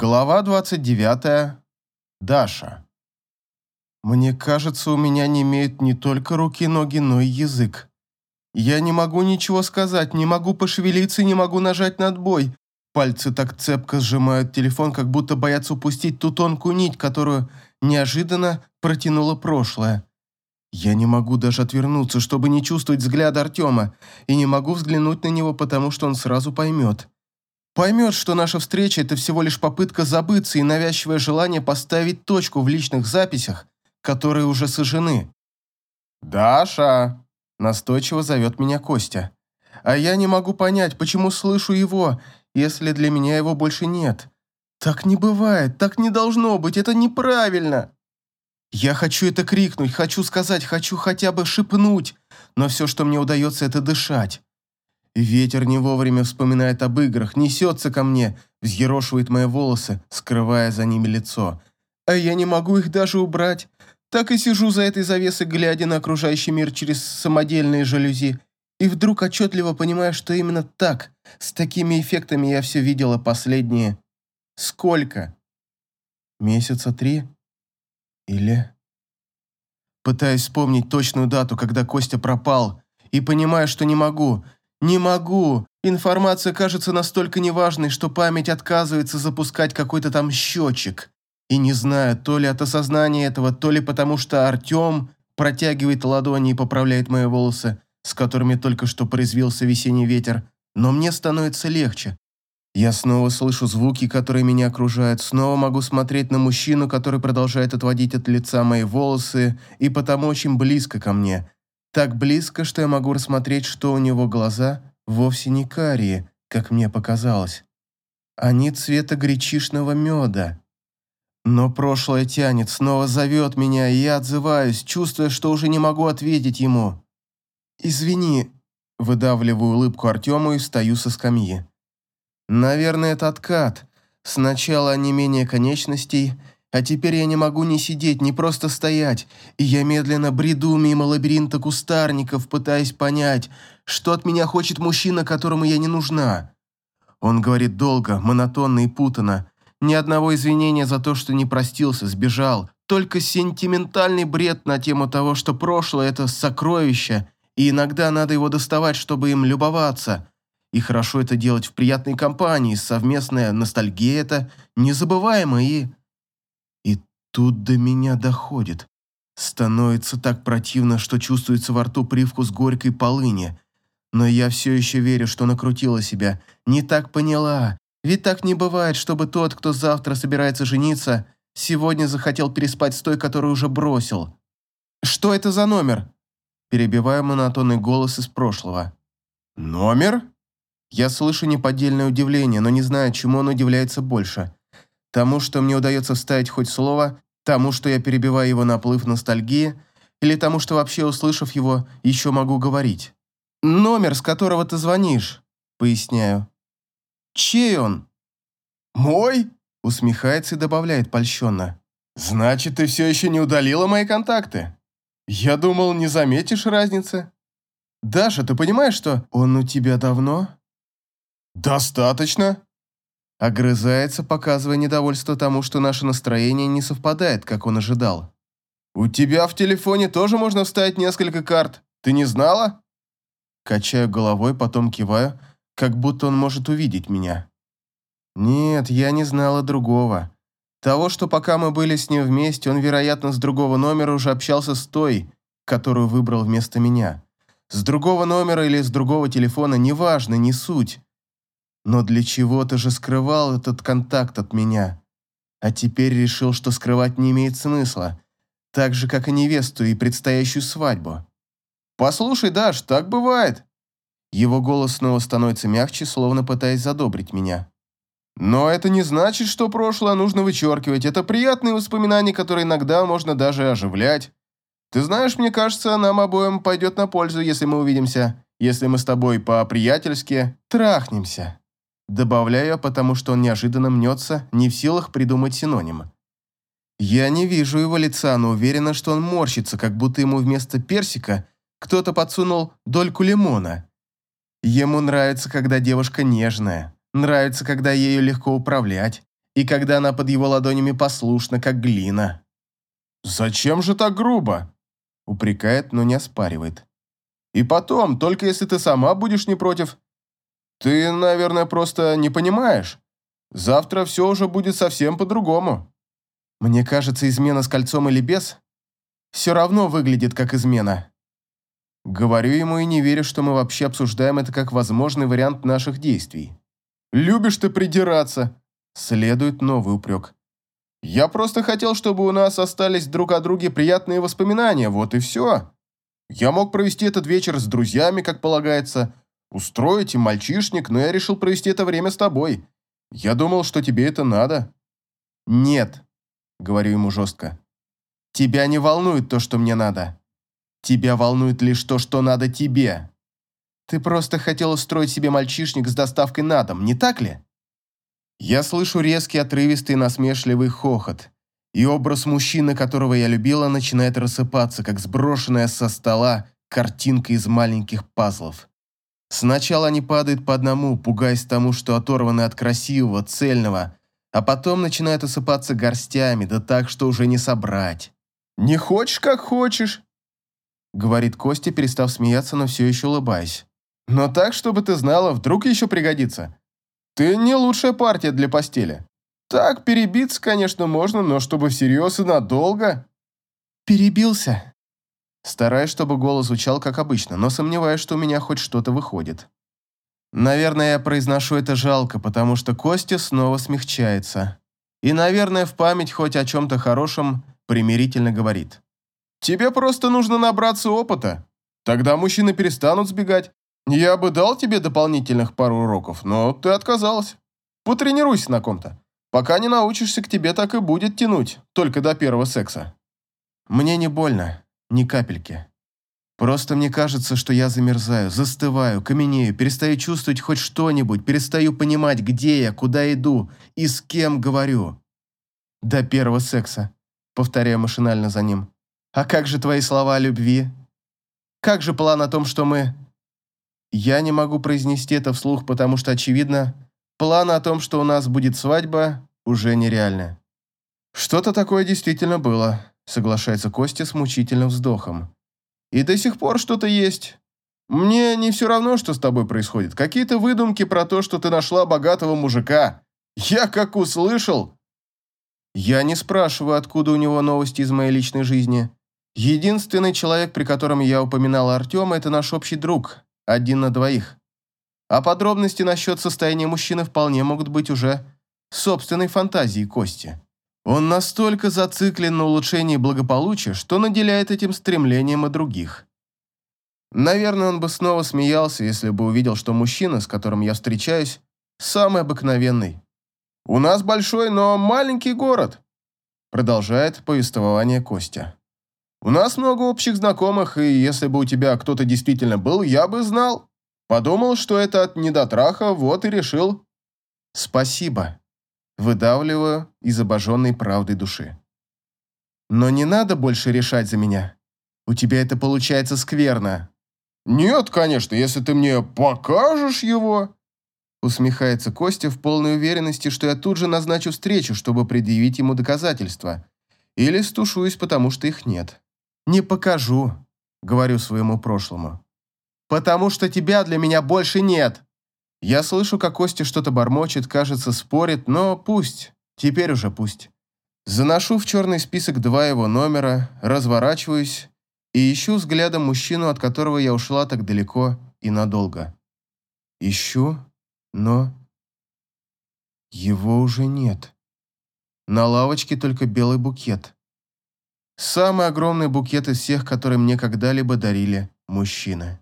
Глава 29. Даша. Мне кажется, у меня не имеют не только руки, ноги, но и язык. Я не могу ничего сказать, не могу пошевелиться, не могу нажать на отбой. Пальцы так цепко сжимают телефон, как будто боятся упустить ту тонкую нить, которую неожиданно протянуло прошлое. Я не могу даже отвернуться, чтобы не чувствовать взгляда Артема, и не могу взглянуть на него, потому что он сразу поймет. Поймет, что наша встреча – это всего лишь попытка забыться и навязчивое желание поставить точку в личных записях, которые уже сожжены. «Даша!» – настойчиво зовет меня Костя. А я не могу понять, почему слышу его, если для меня его больше нет. Так не бывает, так не должно быть, это неправильно. Я хочу это крикнуть, хочу сказать, хочу хотя бы шепнуть, но все, что мне удается, это дышать. Ветер не вовремя вспоминает об играх, несется ко мне, взъерошивает мои волосы, скрывая за ними лицо. А я не могу их даже убрать. Так и сижу за этой завесой, глядя на окружающий мир через самодельные жалюзи. И вдруг отчетливо понимаю, что именно так, с такими эффектами я все видела последние... Сколько? Месяца три? Или... Пытаюсь вспомнить точную дату, когда Костя пропал, и понимаю, что не могу, не могу. Информация кажется настолько неважной, что память отказывается запускать какой-то там счетчик. И не знаю, то ли от осознания этого, то ли потому что Артем протягивает ладони и поправляет мои волосы, с которыми только что произвелся весенний ветер, но мне становится легче. Я снова слышу звуки, которые меня окружают, снова могу смотреть на мужчину, который продолжает отводить от лица мои волосы и потому очень близко ко мне, так близко, что я могу рассмотреть, что у него глаза вовсе не карие, как мне показалось. Они цвета гречишного меда. Но прошлое тянет, снова зовет меня, и я отзываюсь, чувствуя, что уже не могу ответить ему. «Извини», – выдавливаю улыбку Артему и встаю со скамьи. «Наверное, это откат. Сначала онемение конечностей – а теперь я не могу ни сидеть, ни просто стоять, и я медленно бреду мимо лабиринта кустарников, пытаясь понять, что от меня хочет мужчина, которому я не нужна. Он говорит долго, монотонно и путано. Ни одного извинения за то, что не простился, сбежал. Только сентиментальный бред на тему того, что прошлое – это сокровище, и иногда надо его доставать, чтобы им любоваться. И хорошо это делать в приятной компании, совместная ностальгия – это незабываемо и Тут до меня доходит. Становится так противно, что чувствуется во рту привкус горькой полыни. Но я все еще верю, что накрутила себя. Не так поняла. Ведь так не бывает, чтобы тот, кто завтра собирается жениться, сегодня захотел переспать с той, которую уже бросил. «Что это за номер?» Перебиваю монотонный голос из прошлого. «Номер?» Я слышу неподдельное удивление, но не знаю, чему он удивляется больше. Тому, что мне удается вставить хоть слово, тому, что я перебиваю его наплыв ностальгии, или тому, что вообще, услышав его, еще могу говорить. «Номер, с которого ты звонишь», — поясняю. «Чей он?» «Мой?» — усмехается и добавляет польщенно. «Значит, ты все еще не удалила мои контакты? Я думал, не заметишь разницы. Даша, ты понимаешь, что он у тебя давно?» «Достаточно», Огрызается, показывая недовольство тому, что наше настроение не совпадает, как он ожидал. «У тебя в телефоне тоже можно вставить несколько карт. Ты не знала?» Качаю головой, потом киваю, как будто он может увидеть меня. «Нет, я не знала другого. Того, что пока мы были с ним вместе, он, вероятно, с другого номера уже общался с той, которую выбрал вместо меня. С другого номера или с другого телефона, неважно, не суть. Но для чего ты же скрывал этот контакт от меня? А теперь решил, что скрывать не имеет смысла. Так же, как и невесту и предстоящую свадьбу. «Послушай, Даш, так бывает». Его голос снова становится мягче, словно пытаясь задобрить меня. «Но это не значит, что прошлое нужно вычеркивать. Это приятные воспоминания, которые иногда можно даже оживлять. Ты знаешь, мне кажется, нам обоим пойдет на пользу, если мы увидимся, если мы с тобой по-приятельски трахнемся». Добавляю, потому что он неожиданно мнется, не в силах придумать синоним. Я не вижу его лица, но уверена, что он морщится, как будто ему вместо персика кто-то подсунул дольку лимона. Ему нравится, когда девушка нежная, нравится, когда ею легко управлять. и когда она под его ладонями послушна, как глина. «Зачем же так грубо?» Упрекает, но не оспаривает. «И потом, только если ты сама будешь не против. Ты, наверное, просто не понимаешь. Завтра все уже будет совсем по-другому». Мне кажется, измена с кольцом или без все равно выглядит как измена. Говорю ему и не верю, что мы вообще обсуждаем это как возможный вариант наших действий. «Любишь ты придираться!» Следует новый упрек. «Я просто хотел, чтобы у нас остались друг о друге приятные воспоминания, вот и все. Я мог провести этот вечер с друзьями, как полагается, устроить им мальчишник, но я решил провести это время с тобой. Я думал, что тебе это надо». «Нет», — говорю ему жестко. «Тебя не волнует то, что мне надо. Тебя волнует лишь то, что надо тебе. Ты просто хотел устроить себе мальчишник с доставкой на дом, не так ли? Я слышу резкий, отрывистый, насмешливый хохот, и образ мужчины, которого я любила, начинает рассыпаться, как сброшенная со стола картинка из маленьких пазлов. Сначала они падают по одному, пугаясь тому, что оторваны от красивого, цельного, а потом начинают осыпаться горстями, да так, что уже не собрать. «Не хочешь, как хочешь», говорит Костя, перестав смеяться, но все еще улыбаясь. «Но так, чтобы ты знала, вдруг еще пригодится. Ты не лучшая партия для постели. Так, перебиться, конечно, можно, но чтобы всерьез и надолго...» «Перебился?» Стараюсь, чтобы голос звучал как обычно, но сомневаюсь, что у меня хоть что-то выходит. Наверное, я произношу это жалко, потому что Костя снова смягчается. И, наверное, в память хоть о чем-то хорошем примирительно говорит. Тебе просто нужно набраться опыта. Тогда мужчины перестанут сбегать. Я бы дал тебе дополнительных пару уроков, но ты отказалась. Потренируйся на ком-то. Пока не научишься, к тебе так и будет тянуть, только до первого секса. Мне не больно, ни капельки. Просто мне кажется, что я замерзаю, застываю, каменею, перестаю чувствовать хоть что-нибудь, перестаю понимать, где я, куда иду и с кем говорю. До первого секса. Повторяю машинально за ним. А как же твои слова о любви? Как же план о том, что мы... Я не могу произнести это вслух, потому что, очевидно, план о том, что у нас будет свадьба, уже нереально. Что-то такое действительно было, соглашается Костя с мучительным вздохом. И до сих пор что-то есть. Мне не все равно, что с тобой происходит. Какие-то выдумки про то, что ты нашла богатого мужика. Я как услышал... Я не спрашиваю, откуда у него новости из моей личной жизни. Единственный человек, при котором я упоминал Артема, это наш общий друг, один на двоих. А подробности насчет состояния мужчины вполне могут быть уже собственной фантазией Кости. Он настолько зациклен на улучшении благополучия, что наделяет этим стремлением и других. Наверное, он бы снова смеялся, если бы увидел, что мужчина, с которым я встречаюсь, самый обыкновенный. «У нас большой, но маленький город», продолжает повествование Костя. У нас много общих знакомых, и если бы у тебя кто-то действительно был, я бы знал. Подумал, что это от недотраха, вот и решил. Спасибо. Выдавливаю из обожженной правдой души. Но не надо больше решать за меня. У тебя это получается скверно. Нет, конечно, если ты мне покажешь его. Усмехается Костя в полной уверенности, что я тут же назначу встречу, чтобы предъявить ему доказательства. Или стушуюсь, потому что их нет. «Не покажу», — говорю своему прошлому. «Потому что тебя для меня больше нет». Я слышу, как Костя что-то бормочет, кажется, спорит, но пусть, теперь уже пусть. Заношу в черный список два его номера, разворачиваюсь и ищу взглядом мужчину, от которого я ушла так далеко и надолго. Ищу, но... Его уже нет. На лавочке только белый букет. Самый огромный букет из всех, которые мне когда-либо дарили мужчины.